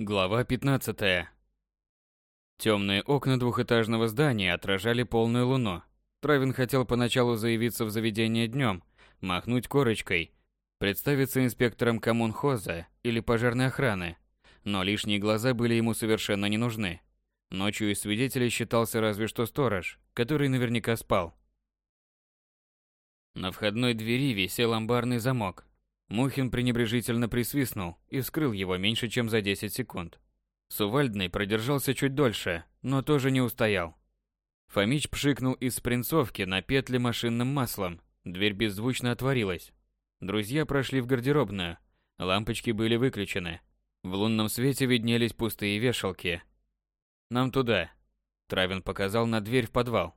Глава 15. Темные окна двухэтажного здания отражали полную луну. Травин хотел поначалу заявиться в заведение днем, махнуть корочкой, представиться инспектором коммунхоза или пожарной охраны, но лишние глаза были ему совершенно не нужны. Ночью из свидетелей считался разве что сторож, который наверняка спал. На входной двери висел амбарный замок. Мухин пренебрежительно присвистнул и вскрыл его меньше, чем за 10 секунд. Сувальдный продержался чуть дольше, но тоже не устоял. Фомич пшикнул из спринцовки на петли машинным маслом. Дверь беззвучно отворилась. Друзья прошли в гардеробную. Лампочки были выключены. В лунном свете виднелись пустые вешалки. «Нам туда», – Травин показал на дверь в подвал.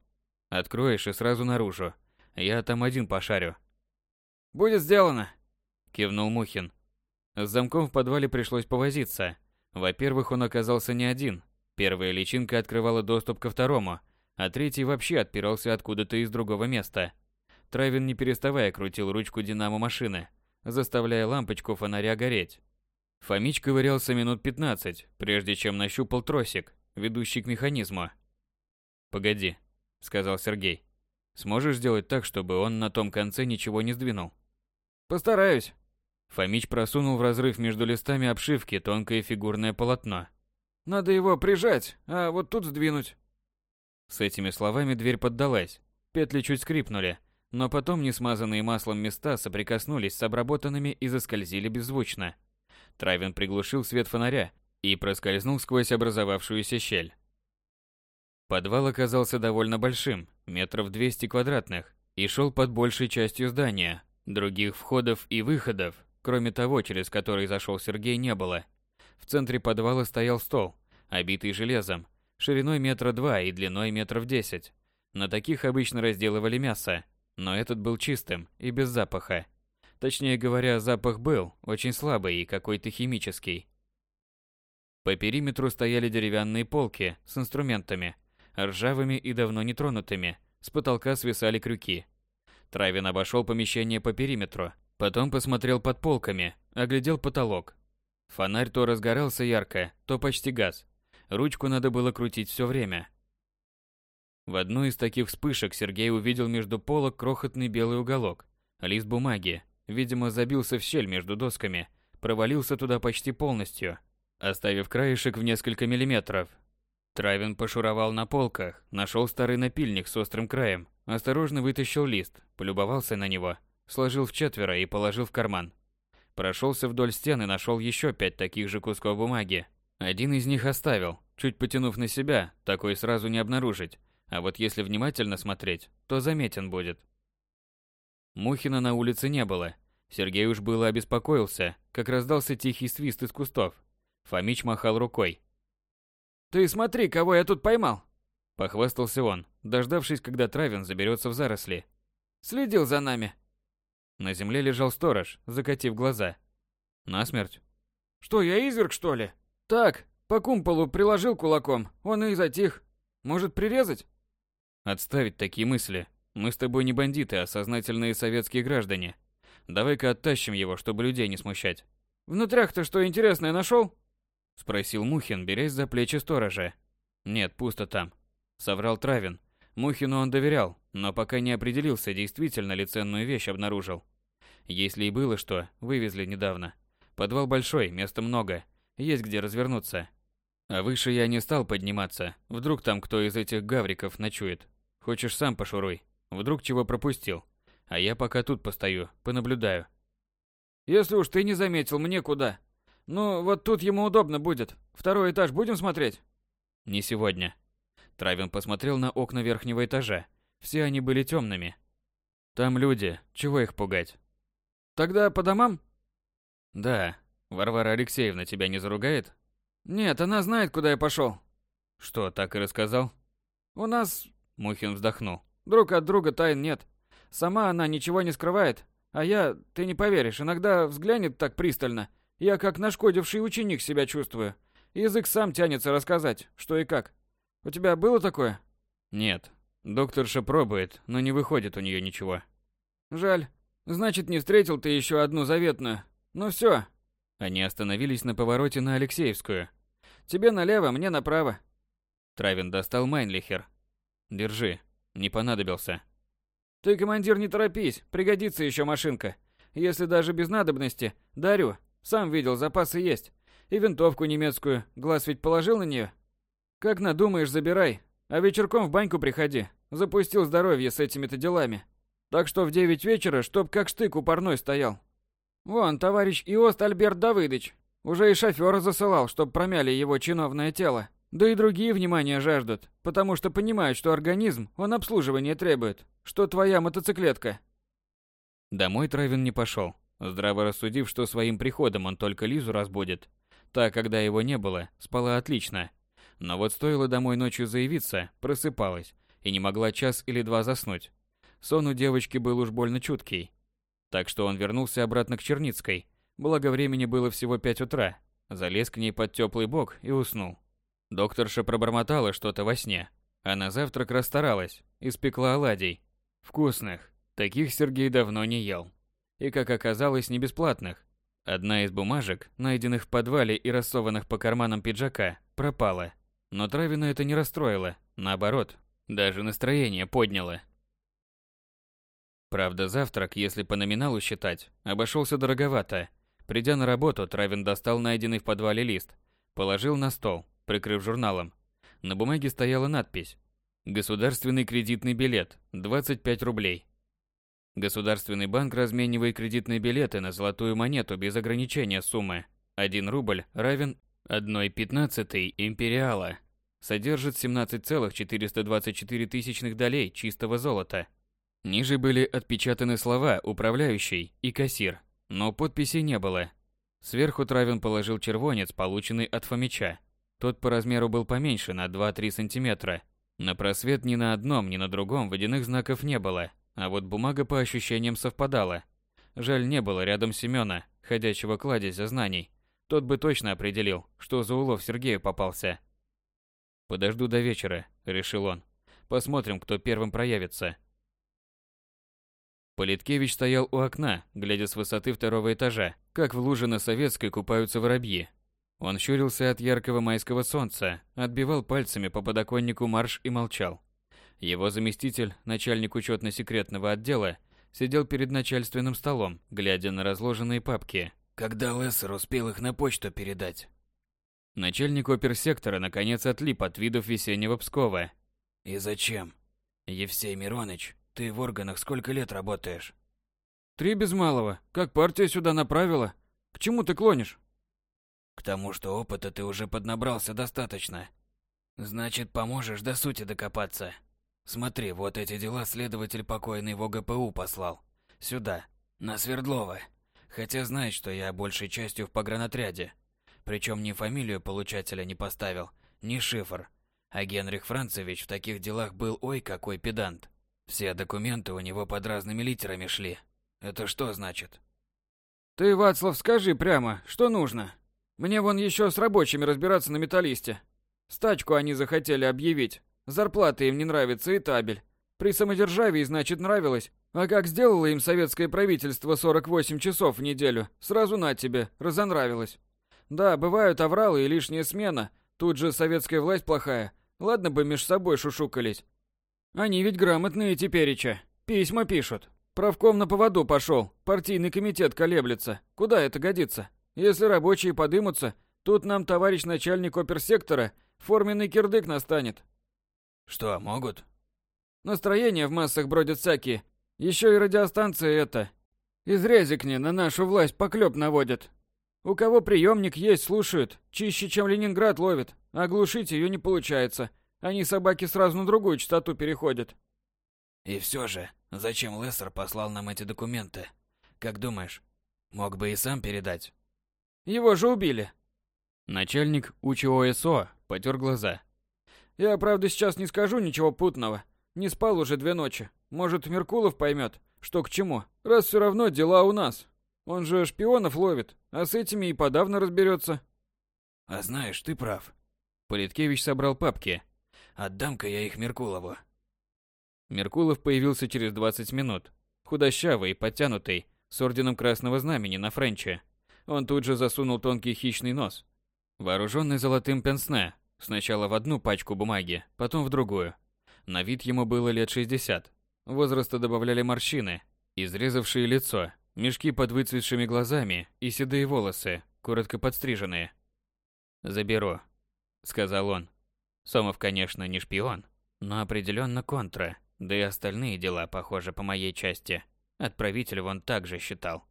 «Откроешь и сразу наружу. Я там один пошарю». «Будет сделано», – кивнул Мухин. С замком в подвале пришлось повозиться. Во-первых, он оказался не один. Первая личинка открывала доступ ко второму, а третий вообще отпирался откуда-то из другого места. Травин не переставая крутил ручку динамо машины, заставляя лампочку фонаря гореть. Фомич ковырялся минут 15, прежде чем нащупал тросик, ведущий к механизму. «Погоди», — сказал Сергей. «Сможешь сделать так, чтобы он на том конце ничего не сдвинул?» «Постараюсь», Фомич просунул в разрыв между листами обшивки тонкое фигурное полотно. «Надо его прижать, а вот тут сдвинуть». С этими словами дверь поддалась. Петли чуть скрипнули, но потом несмазанные маслом места соприкоснулись с обработанными и заскользили беззвучно. Травин приглушил свет фонаря и проскользнул сквозь образовавшуюся щель. Подвал оказался довольно большим, метров 200 квадратных, и шел под большей частью здания. Других входов и выходов Кроме того, через который зашел Сергей, не было. В центре подвала стоял стол, обитый железом, шириной метра два и длиной метров десять. На таких обычно разделывали мясо, но этот был чистым и без запаха. Точнее говоря, запах был очень слабый и какой-то химический. По периметру стояли деревянные полки с инструментами, ржавыми и давно нетронутыми, с потолка свисали крюки. Травин обошел помещение по периметру, Потом посмотрел под полками, оглядел потолок. Фонарь то разгорался ярко, то почти газ. Ручку надо было крутить все время. В одну из таких вспышек Сергей увидел между полок крохотный белый уголок. Лист бумаги, видимо, забился в щель между досками, провалился туда почти полностью, оставив краешек в несколько миллиметров. Травин пошуровал на полках, нашел старый напильник с острым краем, осторожно вытащил лист, полюбовался на него – сложил в четверо и положил в карман. Прошелся вдоль стены нашел еще пять таких же кусков бумаги. Один из них оставил, чуть потянув на себя, такой сразу не обнаружить. А вот если внимательно смотреть, то заметен будет. Мухина на улице не было. Сергей уж было обеспокоился, как раздался тихий свист из кустов. Фомич махал рукой. «Ты смотри, кого я тут поймал!» Похвастался он, дождавшись, когда Травин заберется в заросли. «Следил за нами. На земле лежал сторож, закатив глаза. Насмерть? Что, я изверг, что ли? Так, по кумполу приложил кулаком, он и затих. Может, прирезать? Отставить такие мысли. Мы с тобой не бандиты, а сознательные советские граждане. Давай-ка оттащим его, чтобы людей не смущать. Внутрях-то что интересное нашел? Спросил Мухин, берясь за плечи сторожа. Нет, пусто там. Соврал Травин. Мухину он доверял, но пока не определился, действительно ли ценную вещь обнаружил. Если и было что, вывезли недавно. Подвал большой, места много, есть где развернуться. А выше я не стал подниматься, вдруг там кто из этих гавриков ночует. Хочешь сам пошуруй, вдруг чего пропустил. А я пока тут постою, понаблюдаю. Если уж ты не заметил, мне куда? Ну, вот тут ему удобно будет. Второй этаж будем смотреть? Не сегодня. Травин посмотрел на окна верхнего этажа. Все они были темными. Там люди, чего их пугать? Тогда по домам? Да. Варвара Алексеевна тебя не заругает? Нет, она знает, куда я пошел. Что, так и рассказал? У нас... Мухин вздохнул. Друг от друга тайн нет. Сама она ничего не скрывает. А я, ты не поверишь, иногда взглянет так пристально. Я как нашкодивший ученик себя чувствую. Язык сам тянется рассказать, что и как. У тебя было такое? Нет. Докторша пробует, но не выходит у нее ничего. Жаль. Значит, не встретил ты еще одну заветную. Ну все. Они остановились на повороте на Алексеевскую. «Тебе налево, мне направо». Травин достал Майнлихер. «Держи, не понадобился». «Ты, командир, не торопись, пригодится еще машинка. Если даже без надобности, дарю. Сам видел, запасы есть. И винтовку немецкую, глаз ведь положил на нее? Как надумаешь, забирай. А вечерком в баньку приходи. Запустил здоровье с этими-то делами. Так что в девять вечера, чтоб как штык у парной стоял. Вон, товарищ Иост Альберт Давыдыч. Уже и шофера засылал, чтоб промяли его чиновное тело. Да и другие внимания жаждут, потому что понимают, что организм, он обслуживание требует, что твоя мотоциклетка. Домой Травин не пошел, здраво рассудив, что своим приходом он только Лизу разбудит. Та, когда его не было, спала отлично. Но вот стоило домой ночью заявиться, просыпалась и не могла час или два заснуть. Сон у девочки был уж больно чуткий. Так что он вернулся обратно к Черницкой. Благо времени было всего пять утра. Залез к ней под теплый бок и уснул. Докторша пробормотала что-то во сне. А на завтрак расстаралась, испекла оладий. Вкусных. Таких Сергей давно не ел. И, как оказалось, не бесплатных. Одна из бумажек, найденных в подвале и рассованных по карманам пиджака, пропала. Но Травина это не расстроило. Наоборот, даже настроение подняло. Правда, завтрак, если по номиналу считать, обошелся дороговато. Придя на работу, Травин достал найденный в подвале лист, положил на стол, прикрыв журналом. На бумаге стояла надпись «Государственный кредитный билет, 25 рублей». Государственный банк разменивает кредитные билеты на золотую монету без ограничения суммы. 1 рубль равен 1,15 империала. Содержит 17,424 тысячных долей чистого золота. Ниже были отпечатаны слова «управляющий» и «кассир», но подписей не было. Сверху Травин положил червонец, полученный от Фомича. Тот по размеру был поменьше на 2-3 сантиметра. На просвет ни на одном, ни на другом водяных знаков не было, а вот бумага по ощущениям совпадала. Жаль, не было рядом Семёна, ходячего кладезя знаний. Тот бы точно определил, что за улов Сергею попался. «Подожду до вечера», — решил он. «Посмотрим, кто первым проявится». Политкевич стоял у окна, глядя с высоты второго этажа, как в луже на Советской купаются воробьи. Он щурился от яркого майского солнца, отбивал пальцами по подоконнику марш и молчал. Его заместитель, начальник учетно-секретного отдела, сидел перед начальственным столом, глядя на разложенные папки. Когда Лессер успел их на почту передать? Начальник оперсектора наконец отлип от видов весеннего Пскова. И зачем? Евсей Мироныч, ты в органах сколько лет работаешь? Три без малого. Как партия сюда направила? К чему ты клонишь? К тому, что опыта ты уже поднабрался достаточно. Значит, поможешь до сути докопаться. Смотри, вот эти дела следователь покойный в ОГПУ послал. Сюда, на Свердлова. Хотя знает, что я большей частью в погранотряде. Причем ни фамилию получателя не поставил, ни шифр. А Генрих Францевич в таких делах был ой какой педант. Все документы у него под разными литерами шли. Это что значит? Ты, Вацлав, скажи прямо, что нужно? Мне вон еще с рабочими разбираться на металлисте. Стачку они захотели объявить. Зарплата им не нравится и табель. При самодержавии, значит, нравилось. А как сделало им советское правительство 48 часов в неделю, сразу на тебе, разонравилось. Да, бывают авралы и лишняя смена. Тут же советская власть плохая. Ладно бы меж собой шушукались. Они ведь грамотные тепереча. Письма пишут. Правком на поводу пошел. Партийный комитет колеблется. Куда это годится? Если рабочие подымутся, тут нам товарищ начальник оперсектора форменный кирдык настанет. Что, могут? Настроение в массах бродят всякие. Еще и радиостанции это. Из Резикни на нашу власть поклеп наводят. У кого приемник есть, слушают. Чище, чем Ленинград ловит. А глушить ее не получается. Они собаки сразу на другую частоту переходят. И все же, зачем Лессер послал нам эти документы? Как думаешь, мог бы и сам передать? Его же убили. Начальник УЧОСО потер глаза. Я, правда, сейчас не скажу ничего путного. Не спал уже две ночи. Может, Меркулов поймет, что к чему. Раз все равно дела у нас. Он же шпионов ловит, а с этими и подавно разберется. А знаешь, ты прав. Политкевич собрал папки. Отдам-ка я их Меркулову. Меркулов появился через 20 минут. Худощавый, подтянутый, с орденом Красного Знамени на френче. Он тут же засунул тонкий хищный нос, вооруженный золотым пенсне, сначала в одну пачку бумаги, потом в другую. На вид ему было лет 60. Возраста добавляли морщины, изрезавшие лицо, мешки под выцветшими глазами и седые волосы, коротко подстриженные. «Заберу», — сказал он. Сомов, конечно, не шпион, но определенно контра, да и остальные дела, похоже, по моей части. Отправитель вон также считал.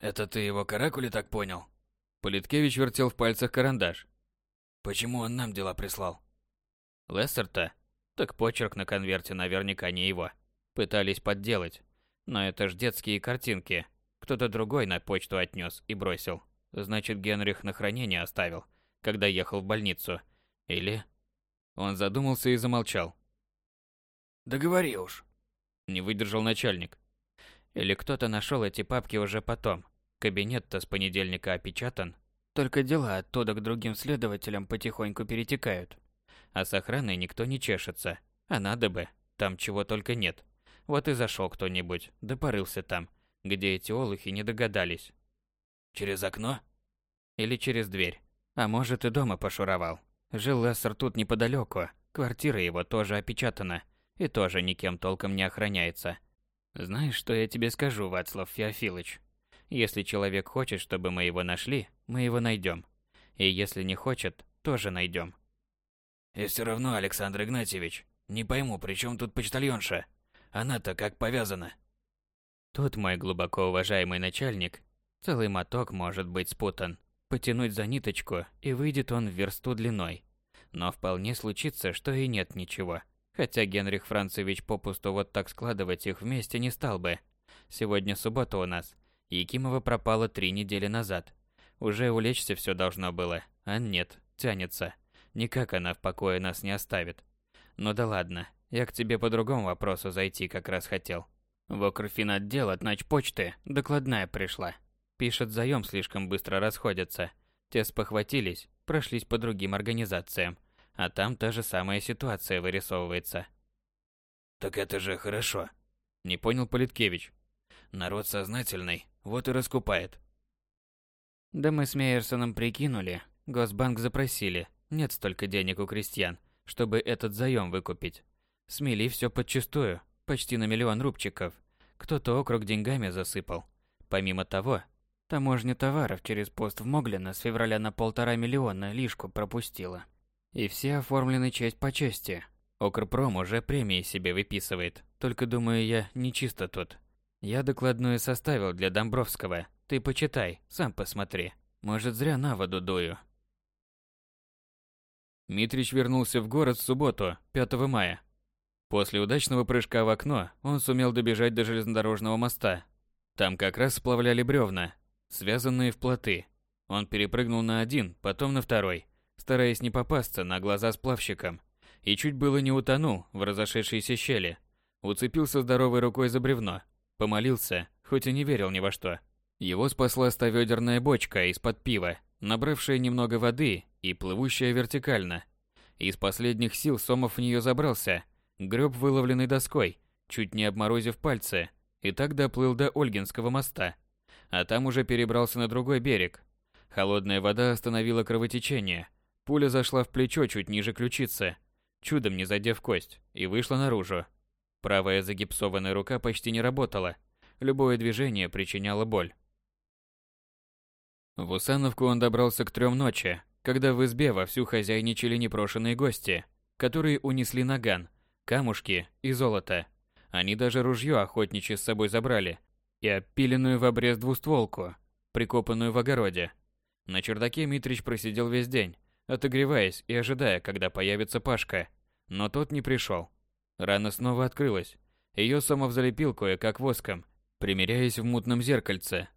«Это ты его каракули так понял?» Политкевич вертел в пальцах карандаш. «Почему он нам дела прислал?» Лессер-то? Так почерк на конверте наверняка не его. Пытались подделать. Но это ж детские картинки. Кто-то другой на почту отнес и бросил. Значит, Генрих на хранение оставил, когда ехал в больницу. Или... Он задумался и замолчал. «Договори уж», — не выдержал начальник. Или кто-то нашел эти папки уже потом. Кабинет-то с понедельника опечатан. Только дела оттуда к другим следователям потихоньку перетекают. А с охраной никто не чешется. А надо бы. Там чего только нет. Вот и зашел кто-нибудь, да порылся там, где эти олухи не догадались. Через окно? Или через дверь. А может и дома пошуровал. Жил Лессер тут неподалеку. Квартира его тоже опечатана. И тоже никем толком не охраняется. Знаешь, что я тебе скажу, Вацлав Феофилович? Если человек хочет, чтобы мы его нашли, мы его найдем. И если не хочет, тоже найдем. И все равно, Александр Игнатьевич, не пойму, при чем тут почтальонша? Она-то как повязана. Тут мой глубоко уважаемый начальник, целый моток может быть спутан. Потянуть за ниточку, и выйдет он в версту длиной. Но вполне случится, что и нет ничего. Хотя Генрих Францевич попусту вот так складывать их вместе не стал бы. Сегодня суббота у нас. Якимова пропала три недели назад. Уже улечься все должно было, а нет, тянется. Никак она в покое нас не оставит. Ну да ладно, я к тебе по другому вопросу зайти как раз хотел. В окрфинотдел от почты докладная пришла. Пишет, заем слишком быстро расходится. Те спохватились, прошлись по другим организациям. А там та же самая ситуация вырисовывается. Так это же хорошо. Не понял Политкевич. Народ сознательный, вот и раскупает. Да мы с Мейерсоном прикинули, Госбанк запросили, нет столько денег у крестьян, чтобы этот заем выкупить. Смели все подчистую, почти на миллион рубчиков. Кто-то округ деньгами засыпал. Помимо того, таможня товаров через пост в Моглино с февраля на полтора миллиона лишку пропустила. И все оформлены честь по чести. Окрпром уже премии себе выписывает. Только думаю я, не чисто тут. Я докладную составил для Домбровского. Ты почитай, сам посмотри. Может, зря на воду дую. Митрич вернулся в город в субботу, 5 мая. После удачного прыжка в окно он сумел добежать до железнодорожного моста. Там как раз сплавляли бревна, связанные в плоты. Он перепрыгнул на один, потом на второй стараясь не попасться на глаза сплавщикам, и чуть было не утонул в разошедшейся щели. Уцепился здоровой рукой за бревно, помолился, хоть и не верил ни во что. Его спасла ставёдерная бочка из-под пива, набравшая немного воды и плывущая вертикально. Из последних сил Сомов в нее забрался, греб выловленной доской, чуть не обморозив пальцы, и так доплыл до Ольгинского моста. А там уже перебрался на другой берег. Холодная вода остановила кровотечение, Пуля зашла в плечо чуть ниже ключицы, чудом не задев кость, и вышла наружу. Правая загипсованная рука почти не работала. Любое движение причиняло боль. В Усановку он добрался к трем ночи, когда в избе вовсю хозяйничали непрошенные гости, которые унесли наган, камушки и золото. Они даже ружье охотничье с собой забрали и опиленную в обрез двустволку, прикопанную в огороде. На чердаке Митрич просидел весь день, отогреваясь и ожидая, когда появится Пашка. Но тот не пришел. Рана снова открылась. Ее Сомов залепил кое-как воском, примеряясь в мутном зеркальце.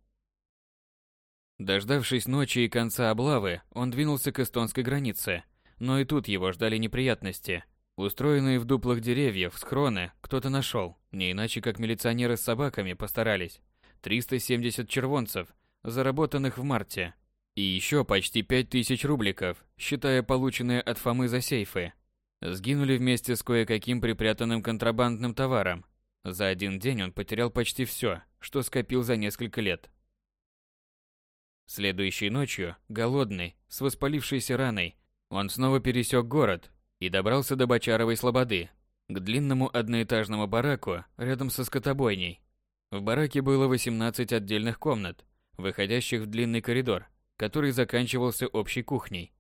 Дождавшись ночи и конца облавы, он двинулся к эстонской границе. Но и тут его ждали неприятности. Устроенные в дуплах деревьев схроны кто-то нашел, не иначе как милиционеры с собаками постарались. 370 червонцев, заработанных в марте, и еще почти пять тысяч рубликов, считая полученные от Фомы за сейфы. Сгинули вместе с кое-каким припрятанным контрабандным товаром. За один день он потерял почти все, что скопил за несколько лет. Следующей ночью, голодный, с воспалившейся раной, он снова пересек город и добрался до Бочаровой Слободы, к длинному одноэтажному бараку рядом со скотобойней. В бараке было 18 отдельных комнат, выходящих в длинный коридор, который заканчивался общей кухней.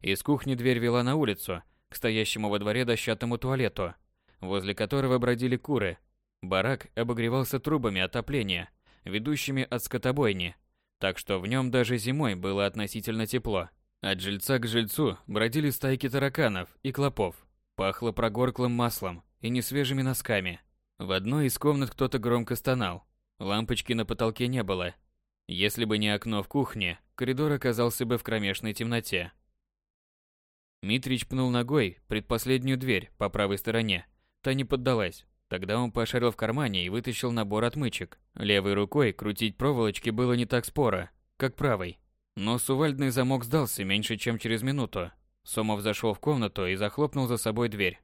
Из кухни дверь вела на улицу, к стоящему во дворе дощатому туалету, возле которого бродили куры. Барак обогревался трубами отопления, ведущими от скотобойни, так что в нем даже зимой было относительно тепло. От жильца к жильцу бродили стайки тараканов и клопов. Пахло прогорклым маслом и несвежими носками. В одной из комнат кто-то громко стонал. Лампочки на потолке не было. Если бы не окно в кухне, коридор оказался бы в кромешной темноте. Митрич пнул ногой предпоследнюю дверь по правой стороне. Та не поддалась. Тогда он пошарил в кармане и вытащил набор отмычек. Левой рукой крутить проволочки было не так споро, как правой. Но сувальдный замок сдался меньше, чем через минуту. Сомов зашел в комнату и захлопнул за собой дверь.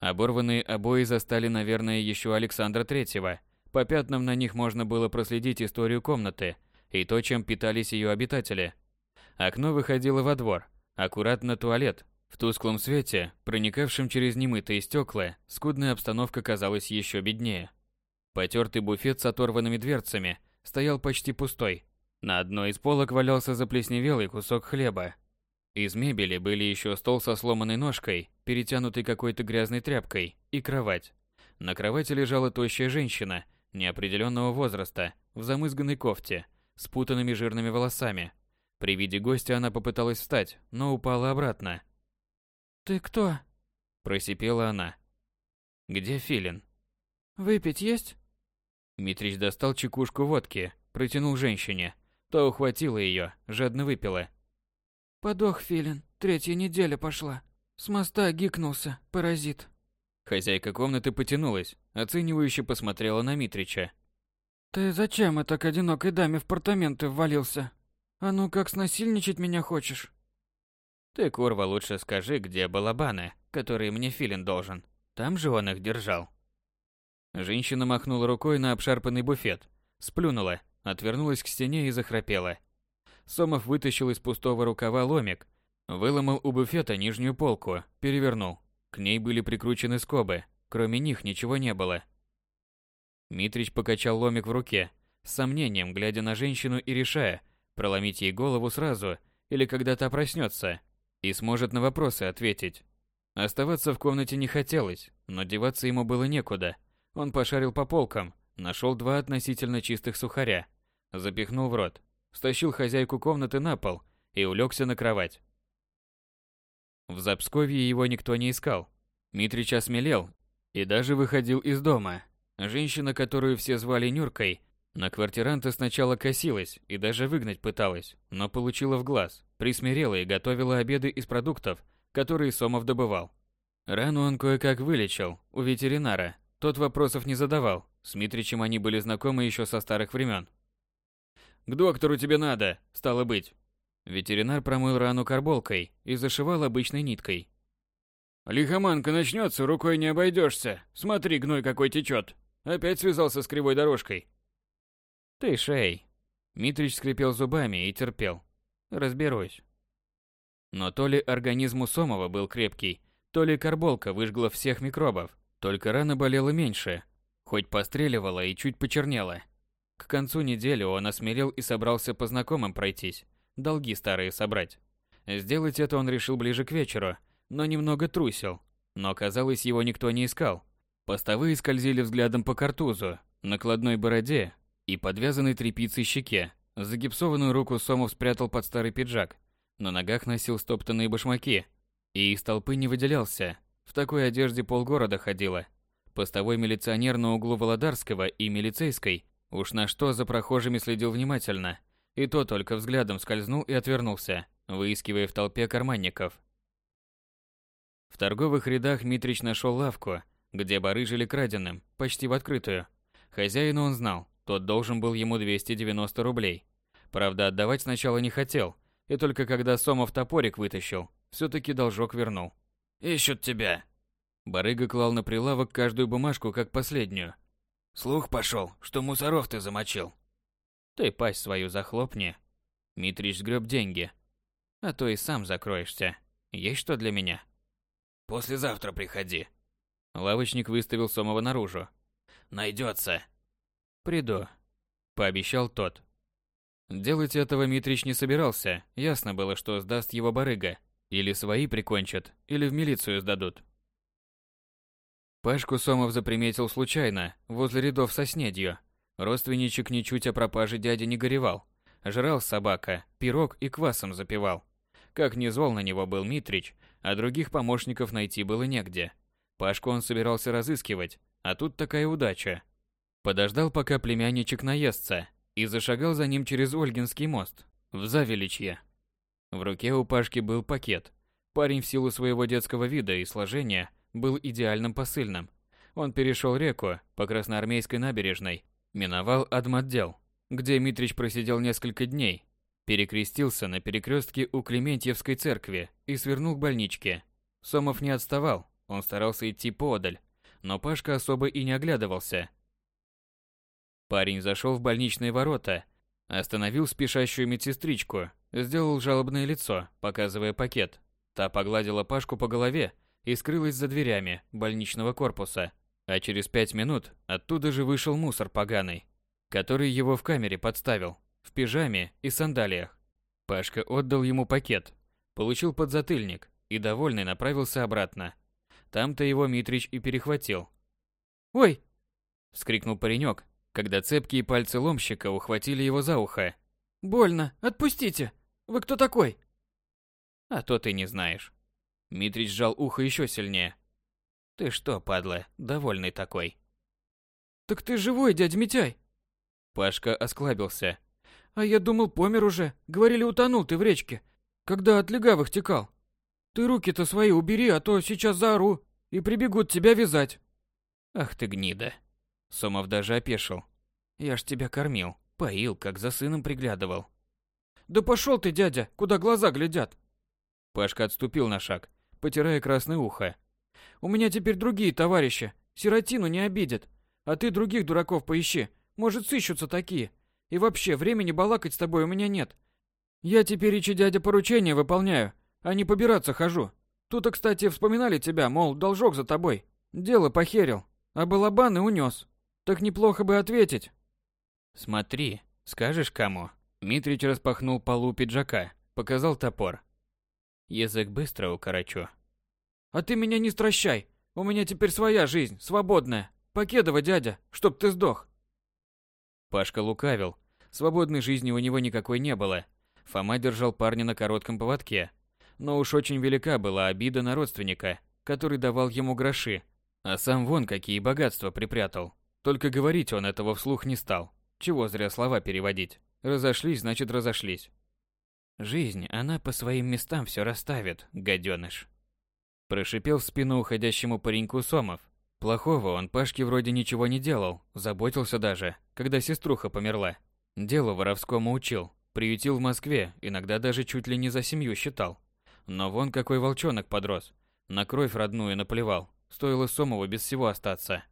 Оборванные обои застали, наверное, еще Александра Третьего. По пятнам на них можно было проследить историю комнаты и то, чем питались ее обитатели. Окно выходило во двор, Аккуратно туалет. В тусклом свете, проникавшем через немытые стекла, скудная обстановка казалась еще беднее. Потертый буфет с оторванными дверцами стоял почти пустой. На одной из полок валялся заплесневелый кусок хлеба. Из мебели были еще стол со сломанной ножкой, перетянутый какой-то грязной тряпкой, и кровать. На кровати лежала тощая женщина неопределенного возраста в замызганной кофте, с путанными жирными волосами, при виде гостя она попыталась встать, но упала обратно. «Ты кто?» – просипела она. «Где Филин?» «Выпить есть?» Митрич достал чекушку водки, протянул женщине. Та ухватила ее, жадно выпила. «Подох Филин, третья неделя пошла. С моста гикнулся, паразит». Хозяйка комнаты потянулась, оценивающе посмотрела на Митрича. «Ты зачем это к одинокой даме в апартаменты ввалился?» А ну как снасильничать меня хочешь? Ты, курва, лучше скажи, где балабаны, которые мне Филин должен. Там же он их держал. Женщина махнула рукой на обшарпанный буфет, сплюнула, отвернулась к стене и захрапела. Сомов вытащил из пустого рукава ломик, выломал у буфета нижнюю полку, перевернул. К ней были прикручены скобы, кроме них ничего не было. Митрич покачал ломик в руке, с сомнением глядя на женщину и решая, проломить ей голову сразу или когда та проснется и сможет на вопросы ответить. Оставаться в комнате не хотелось, но деваться ему было некуда. Он пошарил по полкам, нашел два относительно чистых сухаря, запихнул в рот, стащил хозяйку комнаты на пол и улегся на кровать. В Запсковье его никто не искал. Митрич осмелел и даже выходил из дома. Женщина, которую все звали Нюркой, на квартиранта сначала косилась и даже выгнать пыталась, но получила в глаз, присмирела и готовила обеды из продуктов, которые Сомов добывал. Рану он кое-как вылечил у ветеринара. Тот вопросов не задавал. С Митричем они были знакомы еще со старых времен. «К доктору тебе надо, стало быть». Ветеринар промыл рану карболкой и зашивал обычной ниткой. «Лихоманка начнется, рукой не обойдешься. Смотри, гной какой течет. Опять связался с кривой дорожкой. Ты, Шей. Митрич скрипел зубами и терпел. Разберусь. Но то ли организм у Сомова был крепкий, то ли карболка выжгла всех микробов, только рана болела меньше, хоть постреливала и чуть почернела. К концу недели он осмелел и собрался по знакомым пройтись, долги старые собрать. Сделать это он решил ближе к вечеру, но немного трусил. Но, казалось, его никто не искал. Постовые скользили взглядом по картузу, накладной бороде, и подвязанной тряпицей щеке. Загипсованную руку Сомов спрятал под старый пиджак. На ногах носил стоптанные башмаки. И из толпы не выделялся. В такой одежде полгорода ходило. Постовой милиционер на углу Володарского и Милицейской уж на что за прохожими следил внимательно. И то только взглядом скользнул и отвернулся, выискивая в толпе карманников. В торговых рядах Митрич нашел лавку, где барыжили краденым, почти в открытую. Хозяина он знал, тот должен был ему 290 рублей. Правда, отдавать сначала не хотел, и только когда Сомов топорик вытащил, все-таки должок вернул. «Ищут тебя!» Барыга клал на прилавок каждую бумажку как последнюю. «Слух пошел, что мусоров ты замочил». Ты пасть свою захлопни. Митрич сгреб деньги. А то и сам закроешься. Есть что для меня? Послезавтра приходи. Лавочник выставил Сомова наружу. Найдется. Приду. Пообещал тот. Делать этого Митрич не собирался. Ясно было, что сдаст его барыга. Или свои прикончат, или в милицию сдадут. Пашку Сомов заприметил случайно, возле рядов со снедью. Родственничек ничуть о пропаже дяди не горевал. Жрал собака, пирог и квасом запивал. Как ни зол на него был Митрич, а других помощников найти было негде. Пашку он собирался разыскивать, а тут такая удача. Подождал, пока племянничек наестся, и зашагал за ним через Ольгинский мост, в Завеличье. В руке у Пашки был пакет. Парень в силу своего детского вида и сложения был идеальным посыльным. Он перешел реку по Красноармейской набережной, миновал адмотдел, где Митрич просидел несколько дней, перекрестился на перекрестке у Клементьевской церкви и свернул к больничке. Сомов не отставал, он старался идти подаль, но Пашка особо и не оглядывался. Парень зашел в больничные ворота, остановил спешащую медсестричку, сделал жалобное лицо, показывая пакет. Та погладила Пашку по голове и скрылась за дверями больничного корпуса. А через пять минут оттуда же вышел мусор поганый, который его в камере подставил, в пижаме и сандалиях. Пашка отдал ему пакет, получил подзатыльник и, довольный, направился обратно. Там-то его Митрич и перехватил. «Ой!» – вскрикнул паренек, когда цепкие пальцы ломщика ухватили его за ухо. «Больно! Отпустите! Вы кто такой?» «А то ты не знаешь». Митрич сжал ухо еще сильнее. «Ты что, падла, довольный такой?» «Так ты живой, дядя Митяй!» Пашка осклабился. «А я думал, помер уже. Говорили, утонул ты в речке, когда от легавых текал. Ты руки-то свои убери, а то сейчас заору, и прибегут тебя вязать». «Ах ты гнида!» Сомов даже опешил. «Я ж тебя кормил, поил, как за сыном приглядывал». «Да пошел ты, дядя, куда глаза глядят!» Пашка отступил на шаг, потирая красное ухо. У меня теперь другие товарищи. Сиротину не обидят. А ты других дураков поищи. Может, сыщутся такие. И вообще, времени балакать с тобой у меня нет. Я теперь ичи дядя поручения выполняю, а не побираться хожу. Тут, кстати, вспоминали тебя, мол, должок за тобой. Дело похерил, а балабан и унес. Так неплохо бы ответить. Смотри, скажешь кому? Митрич распахнул полу пиджака, показал топор. Язык быстро укорочу. А ты меня не стращай. У меня теперь своя жизнь, свободная. Покедова, дядя, чтоб ты сдох. Пашка лукавил. Свободной жизни у него никакой не было. Фома держал парня на коротком поводке. Но уж очень велика была обида на родственника, который давал ему гроши. А сам вон какие богатства припрятал. Только говорить он этого вслух не стал. Чего зря слова переводить. Разошлись, значит разошлись. Жизнь, она по своим местам все расставит, гаденыш. Прошипел в спину уходящему пареньку Сомов. Плохого он Пашке вроде ничего не делал, заботился даже, когда сеструха померла. Делу воровскому учил, приютил в Москве, иногда даже чуть ли не за семью считал. Но вон какой волчонок подрос. На кровь родную наплевал, стоило Сомову без всего остаться.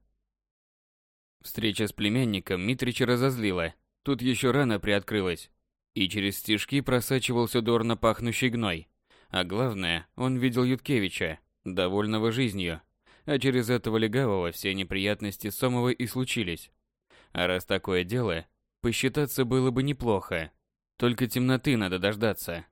Встреча с племянником Митрича разозлила. Тут еще рано приоткрылась. И через стежки просачивался дурно пахнущий гной. А главное, он видел Юткевича, довольного жизнью. А через этого легавого все неприятности Сомова и случились. А раз такое дело, посчитаться было бы неплохо. Только темноты надо дождаться.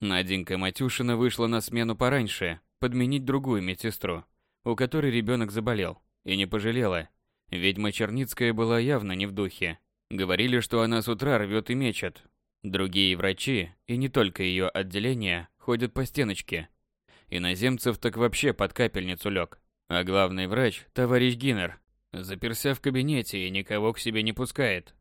Наденька Матюшина вышла на смену пораньше, подменить другую медсестру, у которой ребенок заболел, и не пожалела. Ведьма Черницкая была явно не в духе. Говорили, что она с утра рвет и мечет, Другие врачи, и не только ее отделение, ходят по стеночке. Иноземцев так вообще под капельницу лег. А главный врач, товарищ Гиннер, заперся в кабинете и никого к себе не пускает.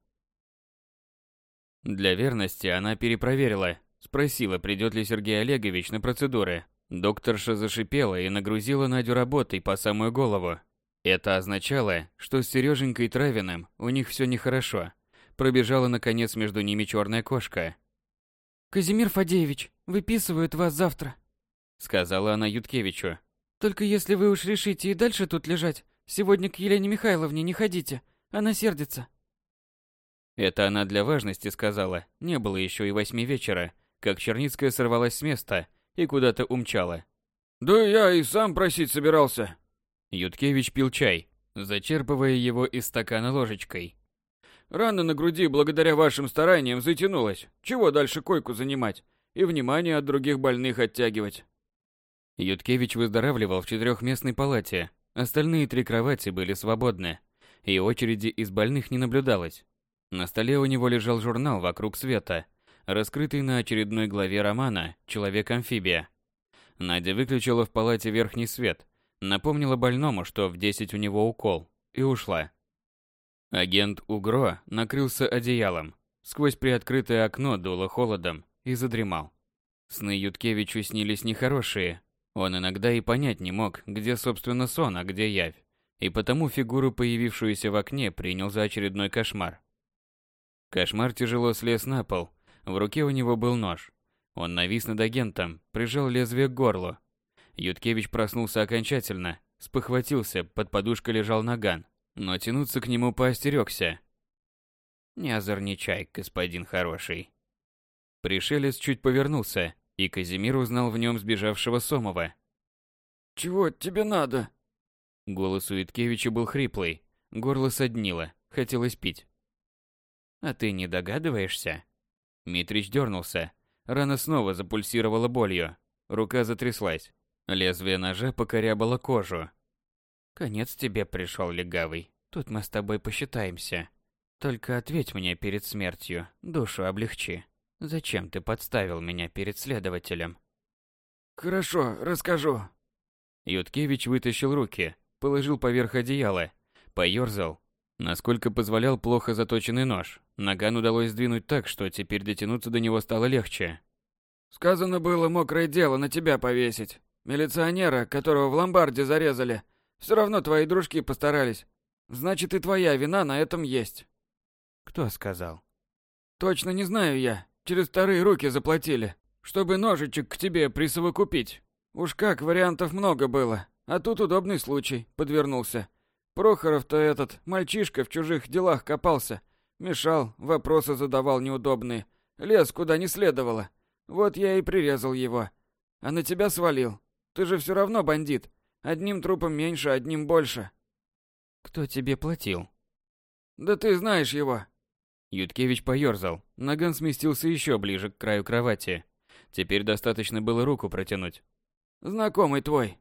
Для верности она перепроверила, спросила, придет ли Сергей Олегович на процедуры. Докторша зашипела и нагрузила Надю работой по самую голову. Это означало, что с Сереженькой Травиным у них все нехорошо. Пробежала, наконец, между ними черная кошка. «Казимир Фадеевич, выписывают вас завтра», — сказала она Юткевичу. «Только если вы уж решите и дальше тут лежать, сегодня к Елене Михайловне не ходите, она сердится». Это она для важности сказала. Не было еще и восьми вечера, как Черницкая сорвалась с места и куда-то умчала. «Да я и сам просить собирался». Юткевич пил чай, зачерпывая его из стакана ложечкой. Рана на груди благодаря вашим стараниям затянулась. Чего дальше койку занимать? И внимание от других больных оттягивать. Юткевич выздоравливал в четырехместной палате. Остальные три кровати были свободны, и очереди из больных не наблюдалось. На столе у него лежал журнал «Вокруг света», раскрытый на очередной главе романа «Человек-амфибия». Надя выключила в палате верхний свет, напомнила больному, что в 10 у него укол, и ушла. Агент Угро накрылся одеялом, сквозь приоткрытое окно дуло холодом и задремал. Сны Юткевичу снились нехорошие. Он иногда и понять не мог, где собственно сон, а где явь, и потому фигуру, появившуюся в окне, принял за очередной кошмар. Кошмар тяжело слез на пол, в руке у него был нож. Он навис над агентом, прижал лезвие к горлу. Юткевич проснулся окончательно, спохватился, под подушкой лежал наган но тянуться к нему поостерёгся. «Не озорничай, господин хороший». Пришелец чуть повернулся, и Казимир узнал в нем сбежавшего Сомова. «Чего тебе надо?» Голос у Иткевича был хриплый, горло соднило, хотелось пить. «А ты не догадываешься?» Митрич дернулся, рана снова запульсировала болью, рука затряслась. Лезвие ножа покорябало кожу, Конец тебе пришел, легавый. Тут мы с тобой посчитаемся. Только ответь мне перед смертью, душу облегчи. Зачем ты подставил меня перед следователем? Хорошо, расскажу. Юткевич вытащил руки, положил поверх одеяла, поёрзал. Насколько позволял плохо заточенный нож, наган удалось сдвинуть так, что теперь дотянуться до него стало легче. Сказано было мокрое дело на тебя повесить. Милиционера, которого в ломбарде зарезали, все равно твои дружки постарались. Значит, и твоя вина на этом есть. Кто сказал? Точно не знаю я. Через вторые руки заплатили, чтобы ножичек к тебе присовокупить. Уж как, вариантов много было. А тут удобный случай подвернулся. Прохоров-то этот, мальчишка в чужих делах копался. Мешал, вопросы задавал неудобные. Лез куда не следовало. Вот я и прирезал его. А на тебя свалил. Ты же все равно бандит. Одним трупом меньше, одним больше. Кто тебе платил? Да ты знаешь его. Юткевич поёрзал. Наган сместился еще ближе к краю кровати. Теперь достаточно было руку протянуть. Знакомый твой.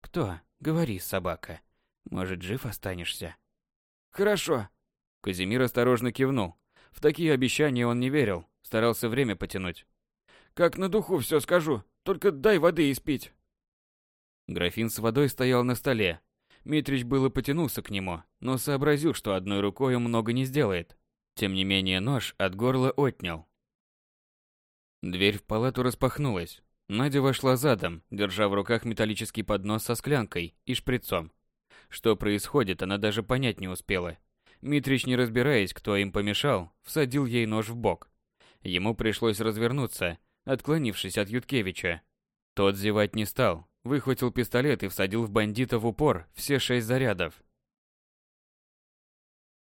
Кто? Говори, собака. Может, жив останешься? Хорошо. Казимир осторожно кивнул. В такие обещания он не верил, старался время потянуть. Как на духу все скажу, только дай воды испить. Графин с водой стоял на столе. Митрич было потянулся к нему, но сообразил, что одной рукой он много не сделает. Тем не менее нож от горла отнял. Дверь в палату распахнулась. Надя вошла задом, держа в руках металлический поднос со склянкой и шприцом. Что происходит, она даже понять не успела. Митрич, не разбираясь, кто им помешал, всадил ей нож в бок. Ему пришлось развернуться, отклонившись от Юткевича. Тот зевать не стал, Выхватил пистолет и всадил в бандита в упор все шесть зарядов.